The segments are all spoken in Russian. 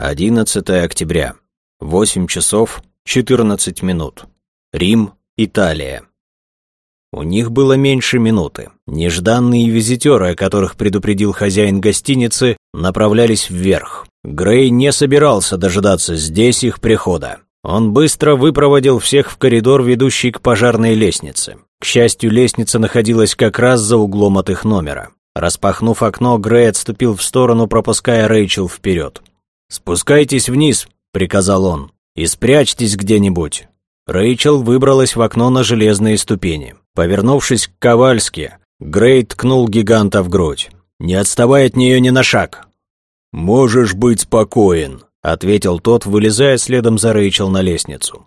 11 октября. 8 часов 14 минут. Рим, Италия. У них было меньше минуты. Нежданные визитеры, о которых предупредил хозяин гостиницы, направлялись вверх. Грей не собирался дожидаться здесь их прихода. Он быстро выпроводил всех в коридор, ведущий к пожарной лестнице. К счастью, лестница находилась как раз за углом от их номера. Распахнув окно, Грей отступил в сторону, пропуская Рэйчел вперед. «Спускайтесь вниз», — приказал он, — «и спрячьтесь где-нибудь». Рэйчел выбралась в окно на железные ступени. Повернувшись к Ковальски, Грей ткнул гиганта в грудь. «Не отставай от нее ни на шаг!» «Можешь быть спокоен», — ответил тот, вылезая следом за Рэйчел на лестницу.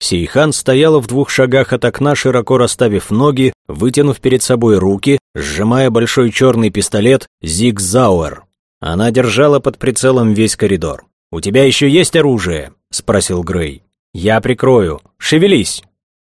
Сейхан стояла в двух шагах от окна, широко расставив ноги, вытянув перед собой руки, сжимая большой черный пистолет «Зиг Зауэр», она держала под прицелом весь коридор. «У тебя еще есть оружие?» – спросил Грей. «Я прикрою. Шевелись!»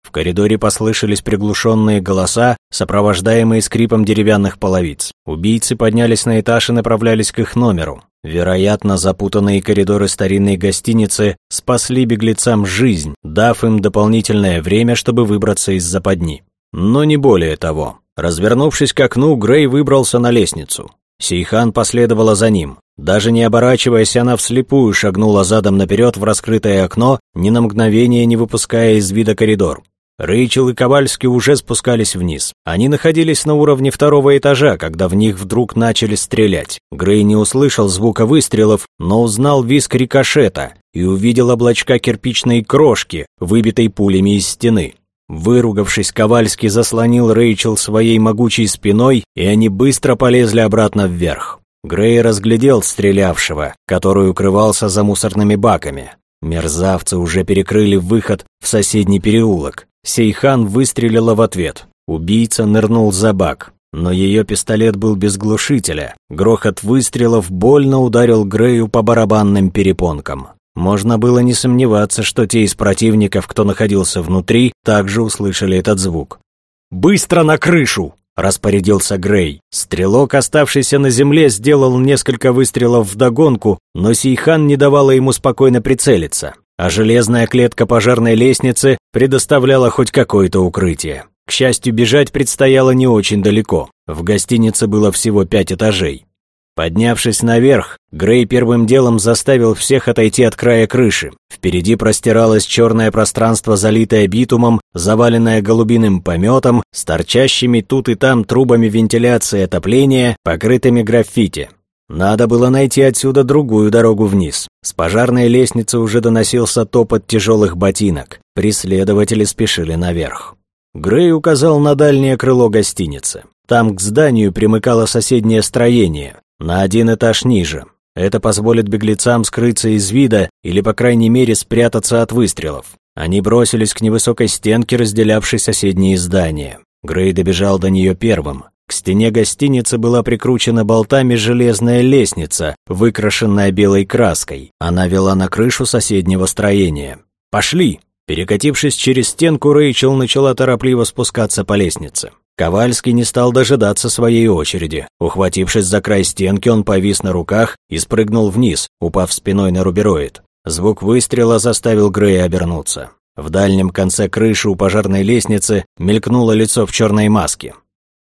В коридоре послышались приглушенные голоса, сопровождаемые скрипом деревянных половиц. Убийцы поднялись на этаж и направлялись к их номеру. Вероятно, запутанные коридоры старинной гостиницы спасли беглецам жизнь, дав им дополнительное время, чтобы выбраться из западни. Но не более того. Развернувшись к окну, Грей выбрался на лестницу. Сейхан последовала за ним. Даже не оборачиваясь, она вслепую шагнула задом наперед в раскрытое окно, ни на мгновение не выпуская из вида коридор. Рэйчел и Ковальский уже спускались вниз. Они находились на уровне второго этажа, когда в них вдруг начали стрелять. Грей не услышал звука выстрелов, но узнал виск рикошета и увидел облачка кирпичной крошки, выбитой пулями из стены. Выругавшись, Ковальский заслонил Рэйчел своей могучей спиной, и они быстро полезли обратно вверх. Грей разглядел стрелявшего, который укрывался за мусорными баками. Мерзавцы уже перекрыли выход в соседний переулок. Сейхан выстрелила в ответ. Убийца нырнул за бак, но ее пистолет был без глушителя. Грохот выстрелов больно ударил Грею по барабанным перепонкам. Можно было не сомневаться, что те из противников, кто находился внутри, также услышали этот звук. «Быстро на крышу!» – распорядился Грей. Стрелок, оставшийся на земле, сделал несколько выстрелов вдогонку, но Сейхан не давала ему спокойно прицелиться, а железная клетка пожарной лестницы предоставляла хоть какое-то укрытие. К счастью, бежать предстояло не очень далеко. В гостинице было всего пять этажей. Поднявшись наверх, Грей первым делом заставил всех отойти от края крыши. Впереди простиралось черное пространство, залитое битумом, заваленное голубиным пометом, с торчащими тут и там трубами вентиляции и отопления, покрытыми граффити. Надо было найти отсюда другую дорогу вниз. С пожарной лестницы уже доносился топот тяжелых ботинок. Преследователи спешили наверх. Грей указал на дальнее крыло гостиницы. Там к зданию примыкало соседнее строение, на один этаж ниже. Это позволит беглецам скрыться из вида или, по крайней мере, спрятаться от выстрелов. Они бросились к невысокой стенке, разделявшей соседние здания. Грей добежал до нее первым. К стене гостиницы была прикручена болтами железная лестница, выкрашенная белой краской. Она вела на крышу соседнего строения. «Пошли!» Перекатившись через стенку, Рэйчел начала торопливо спускаться по лестнице. Ковальский не стал дожидаться своей очереди. Ухватившись за край стенки, он повис на руках и спрыгнул вниз, упав спиной на рубероид. Звук выстрела заставил Грея обернуться. В дальнем конце крыши у пожарной лестницы мелькнуло лицо в черной маске.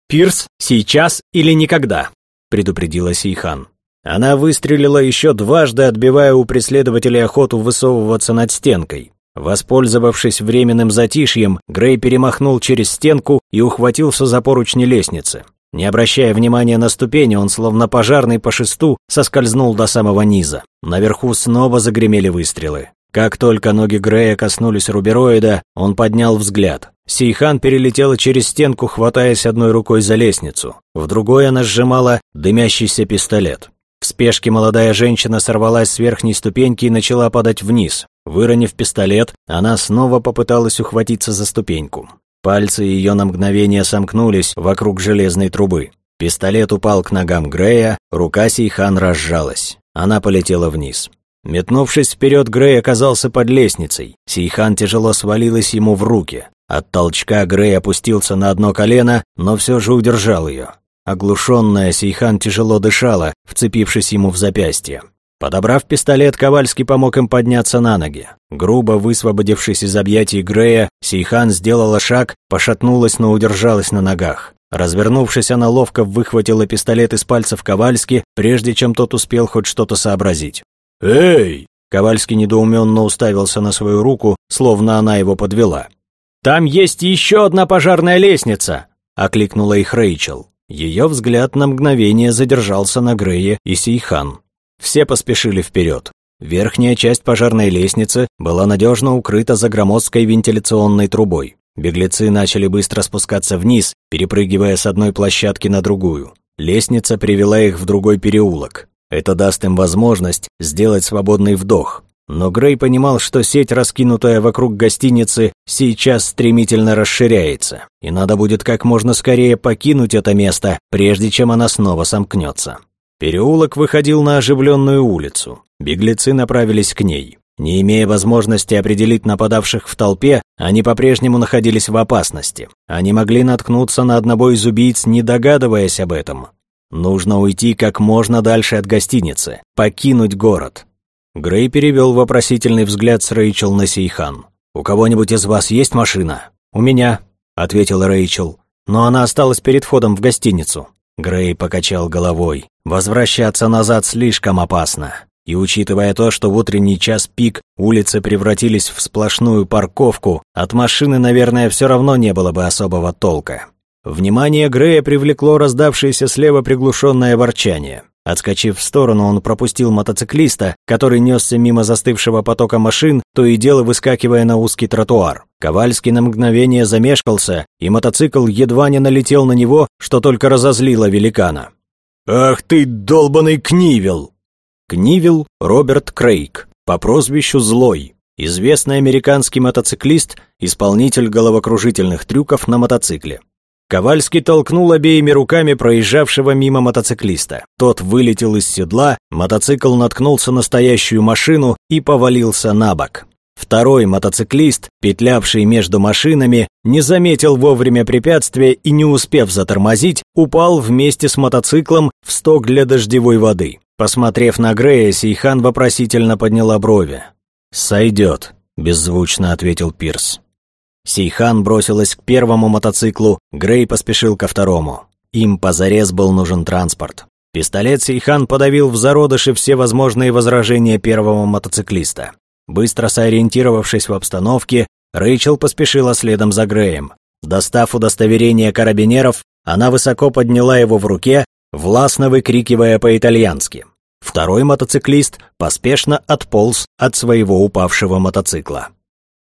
«Пирс, сейчас или никогда», — предупредила Сейхан. Она выстрелила еще дважды, отбивая у преследователей охоту высовываться над стенкой. Воспользовавшись временным затишьем, Грей перемахнул через стенку и ухватился за поручни лестницы. Не обращая внимания на ступени, он, словно пожарный по шесту, соскользнул до самого низа. Наверху снова загремели выстрелы. Как только ноги Грея коснулись рубероида, он поднял взгляд. Сейхан перелетела через стенку, хватаясь одной рукой за лестницу. В другой она сжимала дымящийся пистолет. В спешке молодая женщина сорвалась с верхней ступеньки и начала падать вниз. Выронив пистолет, она снова попыталась ухватиться за ступеньку. Пальцы ее на мгновение сомкнулись вокруг железной трубы. Пистолет упал к ногам Грея, рука Сейхан разжалась. Она полетела вниз. Метнувшись вперед, Грей оказался под лестницей. Сейхан тяжело свалилась ему в руки. От толчка Грей опустился на одно колено, но все же удержал ее. Оглушенная Сейхан тяжело дышала, вцепившись ему в запястье. Подобрав пистолет, Ковальский помог им подняться на ноги. Грубо высвободившись из объятий Грея, Сейхан сделала шаг, пошатнулась, но удержалась на ногах. Развернувшись, она ловко выхватила пистолет из пальцев Ковальски, прежде чем тот успел хоть что-то сообразить. «Эй!» Ковальский недоуменно уставился на свою руку, словно она его подвела. «Там есть еще одна пожарная лестница!» — окликнула их Рэйчел. Ее взгляд на мгновение задержался на Грее и Сейхан. Все поспешили вперед. Верхняя часть пожарной лестницы была надежно укрыта за громоздкой вентиляционной трубой. Беглецы начали быстро спускаться вниз, перепрыгивая с одной площадки на другую. Лестница привела их в другой переулок. Это даст им возможность сделать свободный вдох. Но Грей понимал, что сеть, раскинутая вокруг гостиницы, сейчас стремительно расширяется, и надо будет как можно скорее покинуть это место, прежде чем она снова сомкнется. Переулок выходил на оживленную улицу. Беглецы направились к ней. Не имея возможности определить нападавших в толпе, они по-прежнему находились в опасности. Они могли наткнуться на одного из убийц, не догадываясь об этом. Нужно уйти как можно дальше от гостиницы, покинуть город. Грей перевел вопросительный взгляд с Рэйчел на Сейхан. «У кого-нибудь из вас есть машина?» «У меня», — ответила Рэйчел. «Но она осталась перед входом в гостиницу». Грей покачал головой. Возвращаться назад слишком опасно. И учитывая то, что в утренний час пик улицы превратились в сплошную парковку, от машины, наверное, все равно не было бы особого толка. Внимание Грея привлекло раздавшееся слева приглушенное ворчание. Отскочив в сторону, он пропустил мотоциклиста, который несся мимо застывшего потока машин, то и дело выскакивая на узкий тротуар. Ковальский на мгновение замешкался, и мотоцикл едва не налетел на него, что только разозлило великана. «Ах ты, долбаный Книвил!» Книвил Роберт Крейг, по прозвищу Злой, известный американский мотоциклист, исполнитель головокружительных трюков на мотоцикле. Ковальский толкнул обеими руками проезжавшего мимо мотоциклиста. Тот вылетел из седла, мотоцикл наткнулся на стоящую машину и повалился на бок. Второй мотоциклист, петлявший между машинами, не заметил вовремя препятствия и, не успев затормозить, упал вместе с мотоциклом в сток для дождевой воды. Посмотрев на Грея, Сейхан вопросительно подняла брови. «Сойдет», – беззвучно ответил Пирс. Сейхан бросилась к первому мотоциклу, Грей поспешил ко второму. Им позарез был нужен транспорт. Пистолет Сейхан подавил в зародыше все возможные возражения первого мотоциклиста. Быстро сориентировавшись в обстановке, Рэйчел поспешила следом за Греем. Достав удостоверение карабинеров, она высоко подняла его в руке, властно выкрикивая по-итальянски. Второй мотоциклист поспешно отполз от своего упавшего мотоцикла.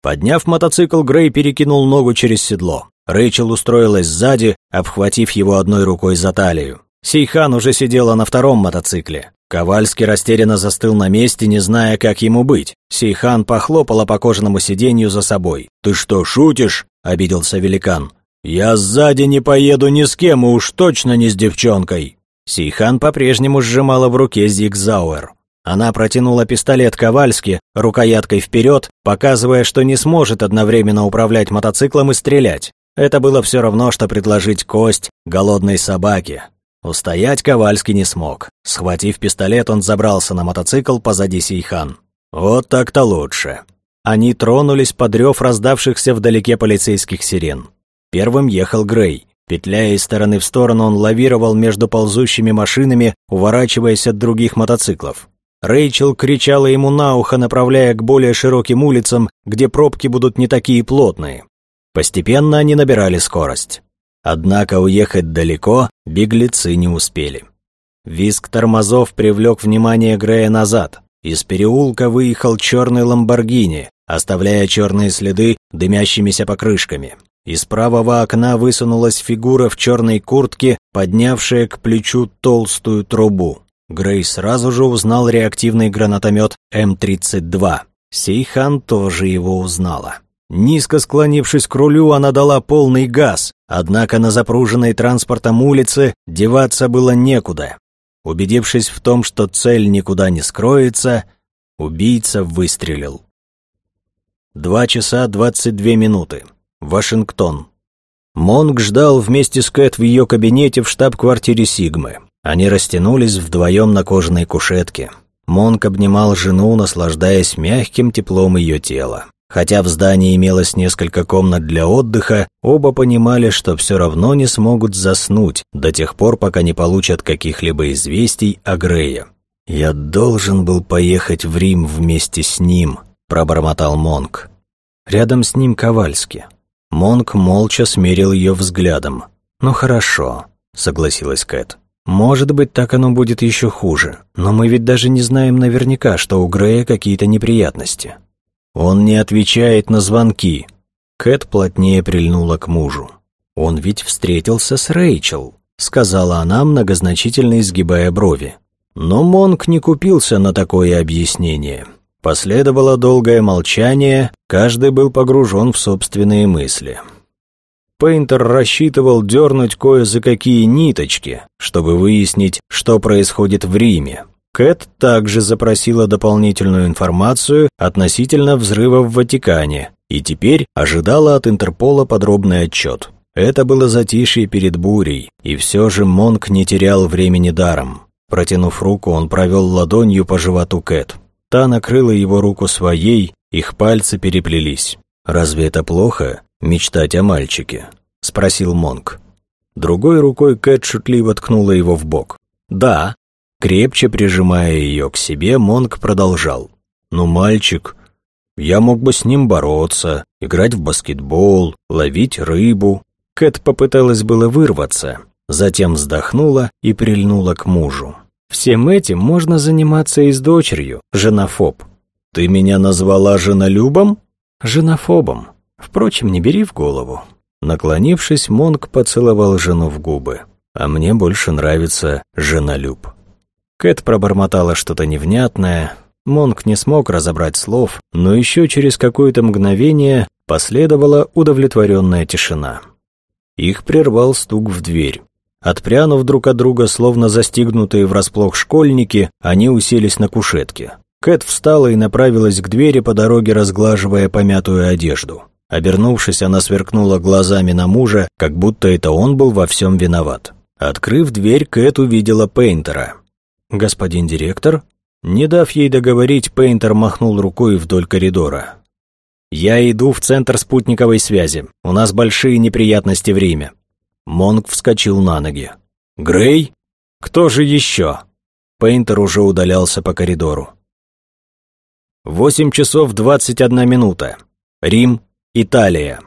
Подняв мотоцикл, Грей перекинул ногу через седло. Рэйчел устроилась сзади, обхватив его одной рукой за талию. Сейхан уже сидела на втором мотоцикле. Ковальский растерянно застыл на месте, не зная, как ему быть. Сейхан похлопала по кожаному сиденью за собой. «Ты что, шутишь?» – обиделся великан. «Я сзади не поеду ни с кем, уж точно не с девчонкой». Сейхан по-прежнему сжимала в руке Зигзауэр. Она протянула пистолет Ковальски рукояткой вперед, показывая, что не сможет одновременно управлять мотоциклом и стрелять. Это было все равно, что предложить кость голодной собаке. Устоять Ковальский не смог. Схватив пистолет, он забрался на мотоцикл позади Сейхан. Вот так-то лучше. Они тронулись под рев раздавшихся вдалеке полицейских сирен. Первым ехал Грей. Петляя из стороны в сторону, он лавировал между ползущими машинами, уворачиваясь от других мотоциклов. Рэйчел кричала ему на ухо, направляя к более широким улицам, где пробки будут не такие плотные. Постепенно они набирали скорость. Однако уехать далеко беглецы не успели. Виск тормозов привлек внимание Грея назад. Из переулка выехал черный ламборгини, оставляя черные следы дымящимися покрышками. Из правого окна высунулась фигура в черной куртке, поднявшая к плечу толстую трубу. Грей сразу же узнал реактивный гранатомет М-32. Сейхан тоже его узнала. Низко склонившись к рулю, она дала полный газ, однако на запруженной транспортом улице деваться было некуда. Убедившись в том, что цель никуда не скроется, убийца выстрелил. Два часа двадцать две минуты. Вашингтон. Монг ждал вместе с Кэт в ее кабинете в штаб-квартире Сигмы. Они растянулись вдвоем на кожаной кушетке. Монк обнимал жену, наслаждаясь мягким теплом ее тела. Хотя в здании имелось несколько комнат для отдыха, оба понимали, что все равно не смогут заснуть до тех пор, пока не получат каких-либо известий о Грее. «Я должен был поехать в Рим вместе с ним», — пробормотал Монк. Рядом с ним Ковальски. Монк молча смерил ее взглядом. «Ну хорошо», — согласилась Кэт. «Может быть, так оно будет еще хуже, но мы ведь даже не знаем наверняка, что у Грея какие-то неприятности». «Он не отвечает на звонки». Кэт плотнее прильнула к мужу. «Он ведь встретился с Рэйчел», — сказала она, многозначительно изгибая брови. Но Монк не купился на такое объяснение. Последовало долгое молчание, каждый был погружен в собственные мысли. Пейнтер рассчитывал дернуть кое за какие ниточки, чтобы выяснить, что происходит в Риме, Кэт также запросила дополнительную информацию относительно взрыва в Ватикане и теперь ожидала от Интерпола подробный отчет. Это было затишье перед бурей, и все же Монк не терял времени даром. Протянув руку, он провел ладонью по животу Кэт. Та накрыла его руку своей, их пальцы переплелись. «Разве это плохо, мечтать о мальчике?» — спросил Монк. Другой рукой Кэт шутливо ткнула его в бок. «Да, Крепче прижимая ее к себе, Монк продолжал. «Ну, мальчик, я мог бы с ним бороться, играть в баскетбол, ловить рыбу». Кэт попыталась было вырваться, затем вздохнула и прильнула к мужу. «Всем этим можно заниматься и с дочерью, женофоб». «Ты меня назвала женолюбом?» «Женофобом. Впрочем, не бери в голову». Наклонившись, Монк поцеловал жену в губы. «А мне больше нравится женолюб». Кэт пробормотала что-то невнятное. Монк не смог разобрать слов, но еще через какое-то мгновение последовала удовлетворенная тишина. Их прервал стук в дверь. Отпрянув друг от друга, словно застигнутые врасплох школьники, они уселись на кушетке. Кэт встала и направилась к двери по дороге, разглаживая помятую одежду. Обернувшись, она сверкнула глазами на мужа, как будто это он был во всем виноват. Открыв дверь, Кэт увидела Пейнтера. «Господин директор?» Не дав ей договорить, Пейнтер махнул рукой вдоль коридора. «Я иду в центр спутниковой связи. У нас большие неприятности в Риме». Монк вскочил на ноги. «Грей? Кто же еще?» Пейнтер уже удалялся по коридору. Восемь часов двадцать одна минута. Рим, Италия.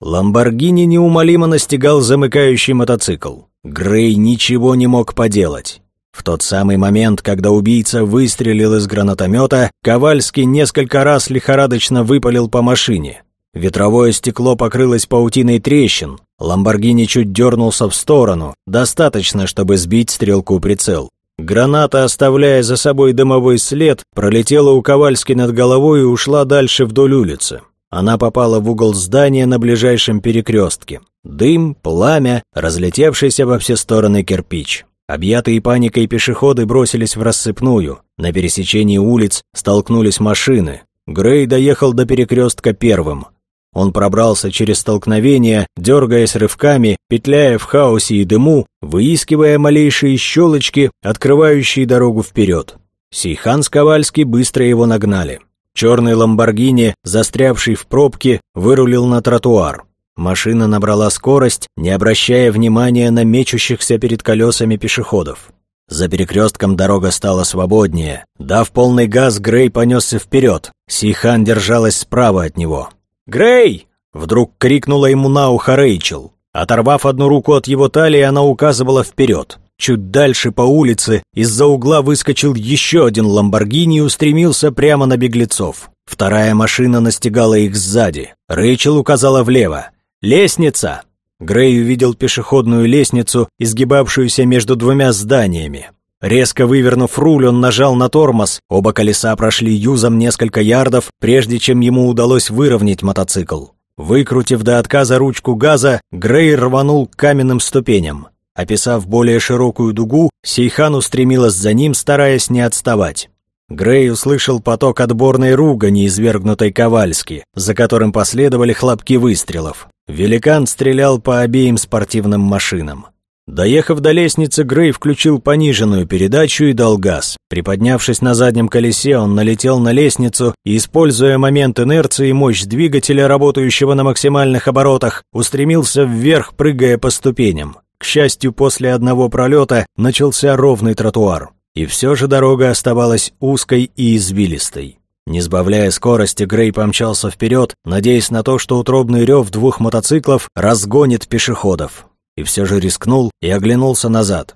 Ламборгини неумолимо настигал замыкающий мотоцикл. Грей ничего не мог поделать. В тот самый момент, когда убийца выстрелил из гранатомета, Ковальский несколько раз лихорадочно выпалил по машине. Ветровое стекло покрылось паутиной трещин, Ламборгини чуть дернулся в сторону, достаточно, чтобы сбить стрелку прицел. Граната, оставляя за собой дымовой след, пролетела у Ковальски над головой и ушла дальше вдоль улицы. Она попала в угол здания на ближайшем перекрестке. Дым, пламя, разлетевшийся во все стороны кирпич. Объятые паникой пешеходы бросились в рассыпную. На пересечении улиц столкнулись машины. Грей доехал до перекрестка первым. Он пробрался через столкновение, дергаясь рывками, петляя в хаосе и дыму, выискивая малейшие щелочки, открывающие дорогу вперед. Сейхан с Ковальски быстро его нагнали. Черный ламборгини, застрявший в пробке, вырулил на тротуар. Машина набрала скорость, не обращая внимания на мечущихся перед колесами пешеходов. За перекрестком дорога стала свободнее. Дав полный газ, Грей понесся вперед. Сихан держалась справа от него. «Грей!» — вдруг крикнула ему на ухо Рэйчел. Оторвав одну руку от его талии, она указывала вперед. Чуть дальше по улице из-за угла выскочил еще один Ламборгини и устремился прямо на беглецов. Вторая машина настигала их сзади. Рэйчел указала влево. «Лестница!» Грей увидел пешеходную лестницу, изгибавшуюся между двумя зданиями. Резко вывернув руль, он нажал на тормоз. Оба колеса прошли юзом несколько ярдов, прежде чем ему удалось выровнять мотоцикл. Выкрутив до отказа ручку газа, Грей рванул к каменным ступеням. Описав более широкую дугу, Сейхан устремилась за ним, стараясь не отставать. Грей услышал поток отборной ругани, извергнутой Ковальски, за которым последовали хлопки выстрелов. Великан стрелял по обеим спортивным машинам. Доехав до лестницы, Грей включил пониженную передачу и дал газ. Приподнявшись на заднем колесе, он налетел на лестницу и, используя момент инерции и мощь двигателя, работающего на максимальных оборотах, устремился вверх, прыгая по ступеням. К счастью, после одного пролета начался ровный тротуар. И все же дорога оставалась узкой и извилистой. Не сбавляя скорости, Грей помчался вперед, надеясь на то, что утробный рев двух мотоциклов разгонит пешеходов и все же рискнул и оглянулся назад.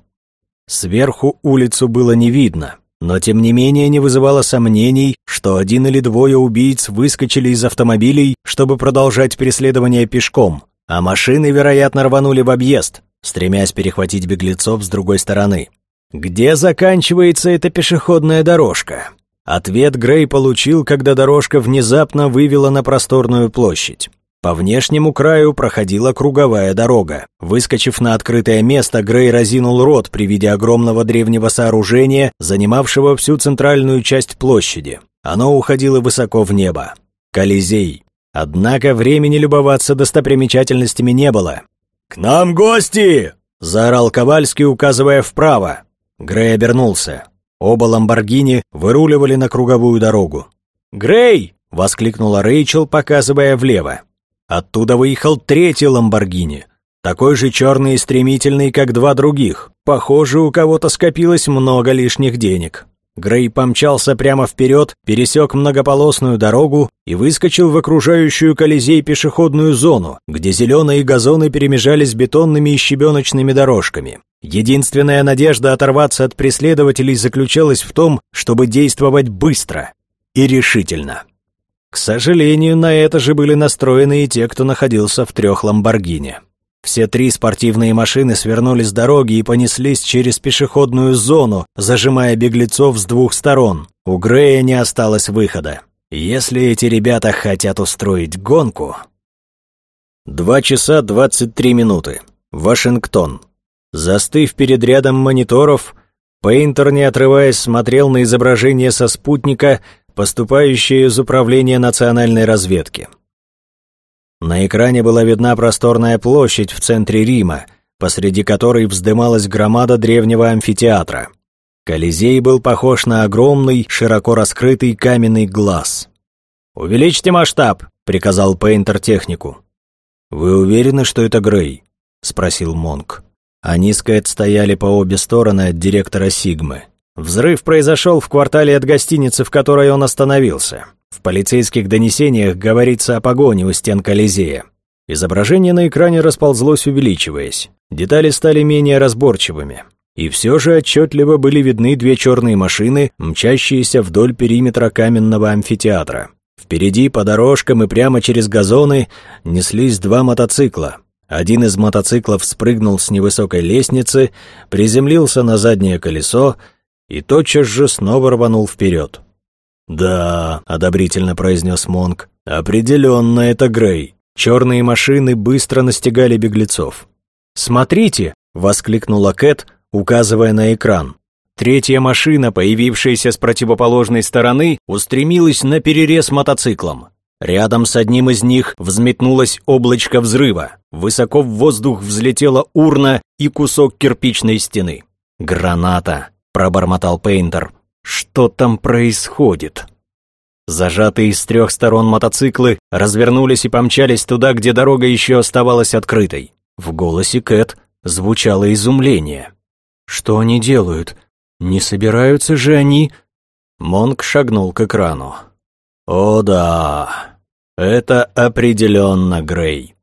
Сверху улицу было не видно, но тем не менее не вызывало сомнений, что один или двое убийц выскочили из автомобилей, чтобы продолжать преследование пешком, а машины, вероятно, рванули в объезд, стремясь перехватить беглецов с другой стороны. Где заканчивается эта пешеходная дорожка? Ответ Грей получил, когда дорожка внезапно вывела на просторную площадь. По внешнему краю проходила круговая дорога. Выскочив на открытое место, Грей разинул рот при виде огромного древнего сооружения, занимавшего всю центральную часть площади. Оно уходило высоко в небо. Колизей. Однако времени любоваться достопримечательностями не было. «К нам гости!» – заорал Ковальский, указывая вправо. Грей обернулся. Оба «Ламборгини» выруливали на круговую дорогу. «Грей!» – воскликнула Рэйчел, показывая влево. Оттуда выехал третий «Ламборгини», такой же черный и стремительный, как два других. Похоже, у кого-то скопилось много лишних денег. Грей помчался прямо вперед, пересек многополосную дорогу и выскочил в окружающую Колизей пешеходную зону, где зеленые газоны перемежались бетонными и щебеночными дорожками. Единственная надежда оторваться от преследователей заключалась в том, чтобы действовать быстро и решительно. К сожалению, на это же были настроены и те, кто находился в трех «Ламборгини». Все три спортивные машины свернули с дороги и понеслись через пешеходную зону, зажимая беглецов с двух сторон. У Грея не осталось выхода. Если эти ребята хотят устроить гонку... Два часа двадцать три минуты. Вашингтон. Застыв перед рядом мониторов, Пейнтер, не отрываясь, смотрел на изображение со спутника, поступающее из Управления национальной разведки. На экране была видна просторная площадь в центре Рима, посреди которой вздымалась громада древнего амфитеатра. Колизей был похож на огромный, широко раскрытый каменный глаз. «Увеличьте масштаб», — приказал Пейнтер технику. «Вы уверены, что это Грей?» — спросил Монк. Они с Кэт стояли по обе стороны от директора Сигмы. Взрыв произошел в квартале от гостиницы, в которой он остановился. В полицейских донесениях говорится о погоне у стен Колизея. Изображение на экране расползлось, увеличиваясь. Детали стали менее разборчивыми. И все же отчетливо были видны две черные машины, мчащиеся вдоль периметра каменного амфитеатра. Впереди, по дорожкам и прямо через газоны, неслись два мотоцикла. Один из мотоциклов спрыгнул с невысокой лестницы, приземлился на заднее колесо и тотчас же снова рванул вперед. «Да», — одобрительно произнес Монк, — «определенно это Грей». Черные машины быстро настигали беглецов. «Смотрите!» — воскликнула Кэт, указывая на экран. Третья машина, появившаяся с противоположной стороны, устремилась на перерез мотоциклом. Рядом с одним из них взметнулось облачко взрыва. Высоко в воздух взлетела урна и кусок кирпичной стены. «Граната!» — пробормотал Пейнтер. «Что там происходит?» Зажатые с трех сторон мотоциклы развернулись и помчались туда, где дорога еще оставалась открытой. В голосе Кэт звучало изумление. «Что они делают? Не собираются же они...» Монк шагнул к экрану. «О да, это определенно Грей.